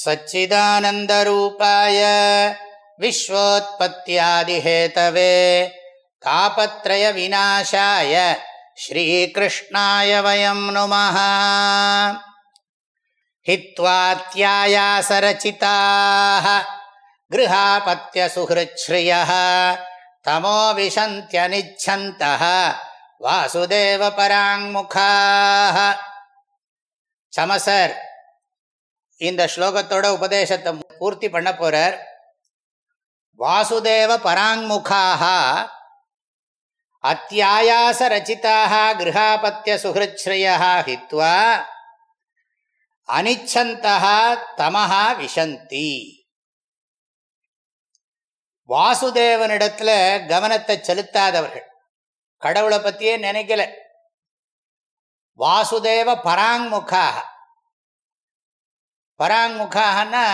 सच्चिदानन्दरूपाय विश्वोत्पत्त्यादिहेतवे तापत्रयविनाशाय श्रीकृष्णाय वयं नुमः हित्वात्यायासरचिताः गृहापत्यसुहृच्छ्रियः तमोविशन्त्यनिच्छन्तः वासुदेवपराङ्मुखाः चमसर् இந்த ஸ்லோகத்தோட உபதேசத்தை பூர்த்தி பண்ண போறார். வாசுதேவ பராங்முகாக அத்தியாயாச ரச்சிதாக கிரகாபத்திய சுகிருச்ரயா ஹித்வா அனிச்சந்தா தமஹா விஷந்தி. வாசுதேவனிடத்துல கவனத்தை செலுத்தாதவர்கள். கடவுளை பத்தியே நினைக்கல. வாசுதேவ பராங்முகாக பராங்முகாகனா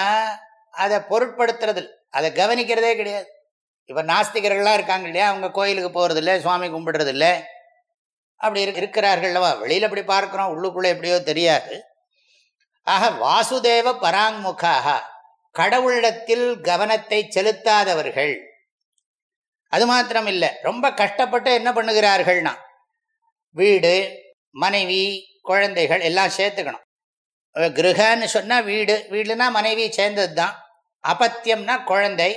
அதை பொருட்படுத்துறது அதை கவனிக்கிறதே கிடையாது. இப்போ நாஸ்திகர்கள்லாம் இருக்காங்க இல்லையா? அவங்க கோயிலுக்கு போகிறது இல்லை சுவாமி கும்பிடுறது இல்லை அப்படி இருக்கிறார்கள்லவா வெளியில் அப்படி பார்க்குறோம் உள்ளுக்குள்ளே எப்படியோ தெரியாது. ஆக வாசுதேவ பராங்முகாக கடவுளிடத்தில் கவனத்தை செலுத்தாதவர்கள். அது மாத்திரம் இல்லை ரொம்ப கஷ்டப்பட்டு என்ன பண்ணுகிறார்கள்னா வீடு மனைவி குழந்தைகள் எல்லாம் சேர்த்துக்கணும். கிரகன்னு சொன்னால் வீடு வீடுனா மனைவி சேர்ந்தது தான் அபத்தியம்னா குழந்தை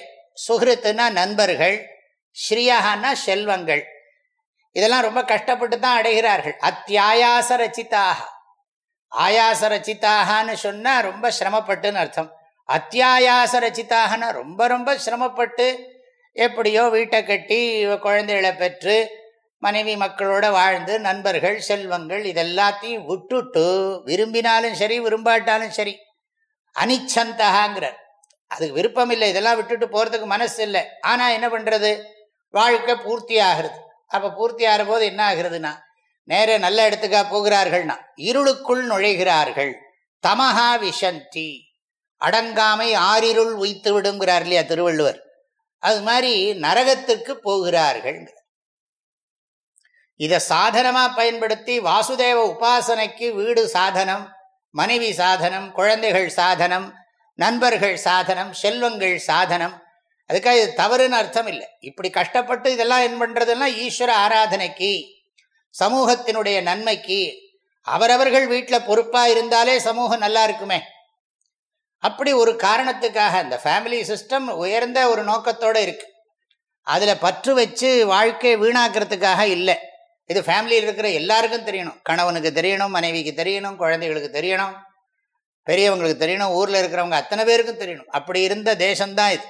சுகிருத்துனா நண்பர்கள் ஸ்ரீயாகனா செல்வங்கள். இதெல்லாம் ரொம்ப கஷ்டப்பட்டு தான் அடைகிறார்கள். அத்தியாயாச ரச்சிதாக. ஆயாச ரச்சிதாகனு சொன்னால் ரொம்ப சிரமப்பட்டுன்னு அர்த்தம். அத்தியாயாச ரச்சிதாகனா ரொம்ப ரொம்ப சிரமப்பட்டு எப்படியோ வீட்டை கட்டி குழந்தைகளை பெற்று மனைவி மக்களோட வாழ்ந்து நண்பர்கள் செல்வங்கள் இதெல்லாத்தையும் விட்டுட்டு விரும்பினாலும் சரி விரும்பாட்டாலும் சரி அனிச்சந்தகாங்கிறார். அதுக்கு விருப்பம் இல்லை இதெல்லாம் விட்டுட்டு போகிறதுக்கு மனசு இல்லை ஆனால் என்ன பண்ணுறது வாழ்க்கை பூர்த்தி ஆகிறது அப்போ பூர்த்தி ஆகிற போது என்ன ஆகுறதுன்னா நேர நல்ல இடத்துக்காக போகிறார்கள்னா இருளுக்குள் நுழைகிறார்கள். தமஹா விஷந்தி. அடங்காமை ஆறிருள் உய்த்து விடுங்கிறார் இல்லையா திருவள்ளுவர். அது மாதிரி நரகத்திற்கு போகிறார்கள் இதை சாதனமாக பயன்படுத்தி வாசுதேவ உபாசனைக்கு வீடு சாதனம் மனைவி சாதனம் குழந்தைகள் சாதனம் நண்பர்கள் சாதனம் செல்வங்கள் சாதனம். அதுக்காக இது தவறுன்னு அர்த்தம் இல்லை. இப்படி கஷ்டப்பட்டு இதெல்லாம் என்ன பண்ணுறதுலாம் ஈஸ்வர ஆராதனைக்கு சமூகத்தினுடைய நன்மைக்கு அவரவர்கள் வீட்டில் பொறுப்பாக இருந்தாலே சமூகம் நல்லா இருக்குமே. அப்படி ஒரு காரணத்துக்காக இந்த ஃபேமிலி சிஸ்டம் உயர்ந்த ஒரு நோக்கத்தோடு இருக்குது அதில் பற்று வச்சு வாழ்க்கையை வீணாக்கிறதுக்காக இல்லை. இது ஃபேமிலியில் இருக்கிற எல்லாருக்கும் தெரியணும். கணவனுக்கு தெரியணும் மனைவிக்கு தெரியணும் குழந்தைகளுக்கு தெரியணும் பெரியவங்களுக்கு தெரியணும் ஊரில் இருக்கிறவங்க அத்தனை பேருக்கும் தெரியணும். அப்படி இருந்த தேசம்தான் இது.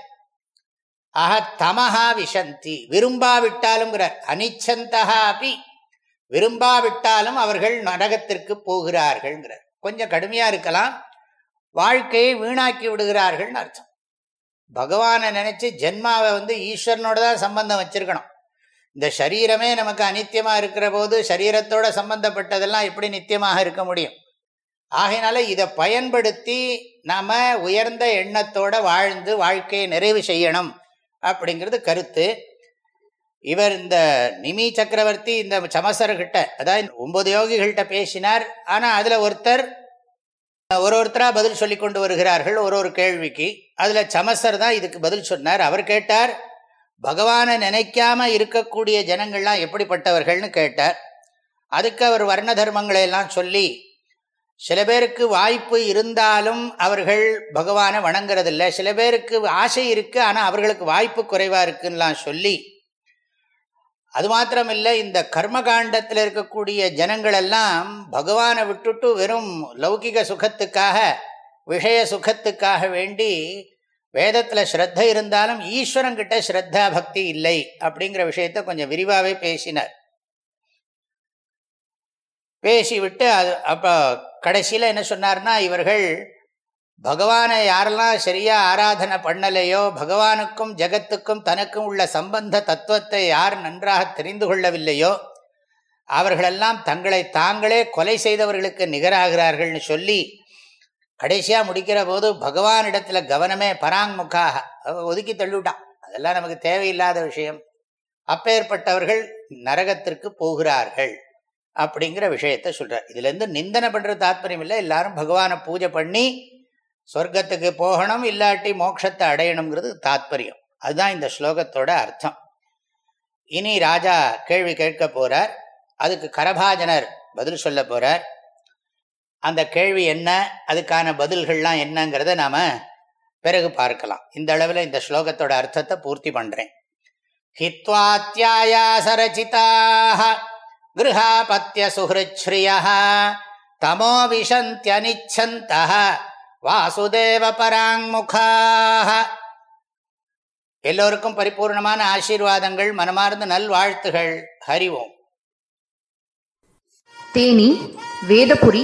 ஆக தமஹா விஷந்தி. விரும்பாவிட்டாலும்ங்கிறார். அனிச்சந்தா அப்படி விரும்பாவிட்டாலும் அவர்கள் நரகத்திற்கு போகிறார்கள்ங்கிறார். கொஞ்சம் கடுமையாக இருக்கலாம். வாழ்க்கையை வீணாக்கி விடுகிறார்கள்னு அர்த்தம். பகவானை நினச்சி ஜென்மாவை வந்து ஈஸ்வரனோட தான் சம்பந்தம் வச்சுருக்கணும். இந்த சரீரமே நமக்கு அனித்தியமாக இருக்கிற போது சரீரத்தோட சம்பந்தப்பட்டதெல்லாம் எப்படி நித்தியமாக இருக்க முடியும்? ஆகையினால இதை பயன்படுத்தி நாம் உயர்ந்த எண்ணத்தோட வாழ்ந்து வாழ்க்கையை நிறைவு செய்யணும் அப்படிங்கிறது கருத்து. இவர் இந்த நிமி சக்கரவர்த்தி இந்த சமசர்கிட்ட அதாவது ஒன்பது யோகிகள்கிட்ட பேசினார். ஆனால் அதில் ஒருத்தர் ஒரு ஒருத்தராக பதில் சொல்லி கொண்டு வருகிறார்கள் ஒரு ஒரு கேள்விக்கு. அதில் சமசர் தான் இதுக்கு பதில் சொன்னார். அவர் கேட்டார் பகவானை நினைக்காம இருக்கக்கூடிய ஜனங்கள்லாம் எப்படிப்பட்டவர்கள்னு கேட்டார். அதுக்கு அவர் வர்ண தர்மங்களை எல்லாம் சொல்லி சில பேருக்கு வாய்ப்பு இருந்தாலும் அவர்கள் பகவானை வணங்குறதில்ல. சில பேருக்கு ஆசை இருக்குது ஆனால் அவர்களுக்கு வாய்ப்பு குறைவாக இருக்குன்னெலாம் சொல்லி அது மாத்திரமில்லை இந்த கர்மகாண்டத்தில் இருக்கக்கூடிய ஜனங்களெல்லாம் பகவானை விட்டுட்டு வெறும் லௌகிக சுகத்துக்காக விஷய சுகத்துக்காக வேண்டி வேதத்தில் ஸ்ரத்த இருந்தாலும் ஈஸ்வரங்கிட்ட ஸ்ரத்தா பக்தி இல்லை அப்படிங்கிற விஷயத்த கொஞ்சம் விரிவாகவே பேசினார். பேசிவிட்டு அது அப்போ கடைசியில் என்ன சொன்னார்னா இவர்கள் பகவானை யாரெல்லாம் சரியாக ஆராதனை பண்ணலையோ பகவானுக்கும் ஜகத்துக்கும் தனக்கும் உள்ள சம்பந்த தத்துவத்தை யார் நன்றாக தெரிந்து கொள்ளவில்லையோ அவர்களெல்லாம் தங்களை தாங்களே கொலை செய்தவர்களுக்கு நிகராகிறார்கள்னு சொல்லி கடைசியாக முடிக்கிற போது பகவானிடத்தில் கவனமே பராங்முக்காக ஒதுக்கி தள்ளிவிட்டான். அதெல்லாம் நமக்கு தேவையில்லாத விஷயம். அப்பேற்பட்டவர்கள் நரகத்திற்கு போகிறார்கள் அப்படிங்கிற விஷயத்த சொல்கிறார் இதுலேருந்து நிந்தனை பண்ணுற தாத்பரியம் இல்லை. எல்லாரும் பகவானை பூஜை பண்ணி சொர்க்கத்துக்கு போகணும் இல்லாட்டி மோட்சத்தை அடையணுங்கிறது தாத்பரியம். அதுதான் இந்த ஸ்லோகத்தோட அர்த்தம். இனி ராஜா கேள்வி கேட்க போகிறார் அதுக்கு கரபாஜனர் பதில் சொல்ல போகிறார் அந்த கேள்வி என்ன அதுக்கான பதில்கள்லாம் என்னங்கிறத நாம் பிறகு பார்க்கலாம். இந்த அளவில் இந்த ஸ்லோகத்தோட அர்த்தத்தை பூர்த்தி பண்ணுறேன் ஹித்வாத்தியாயாசரச்சிதாக கிருஹாபத்திய சுஹ்ருச்ரியா தமோ விஷந்தியனிச்சந்த வாசுதேவ பராங்முகாக எல்லோருக்கும் பரிபூர்ணமான ஆசீர்வாதங்கள் மனமார்ந்த நல்வாழ்த்துகள். ஹரிவோம் தேனி வேதபுரி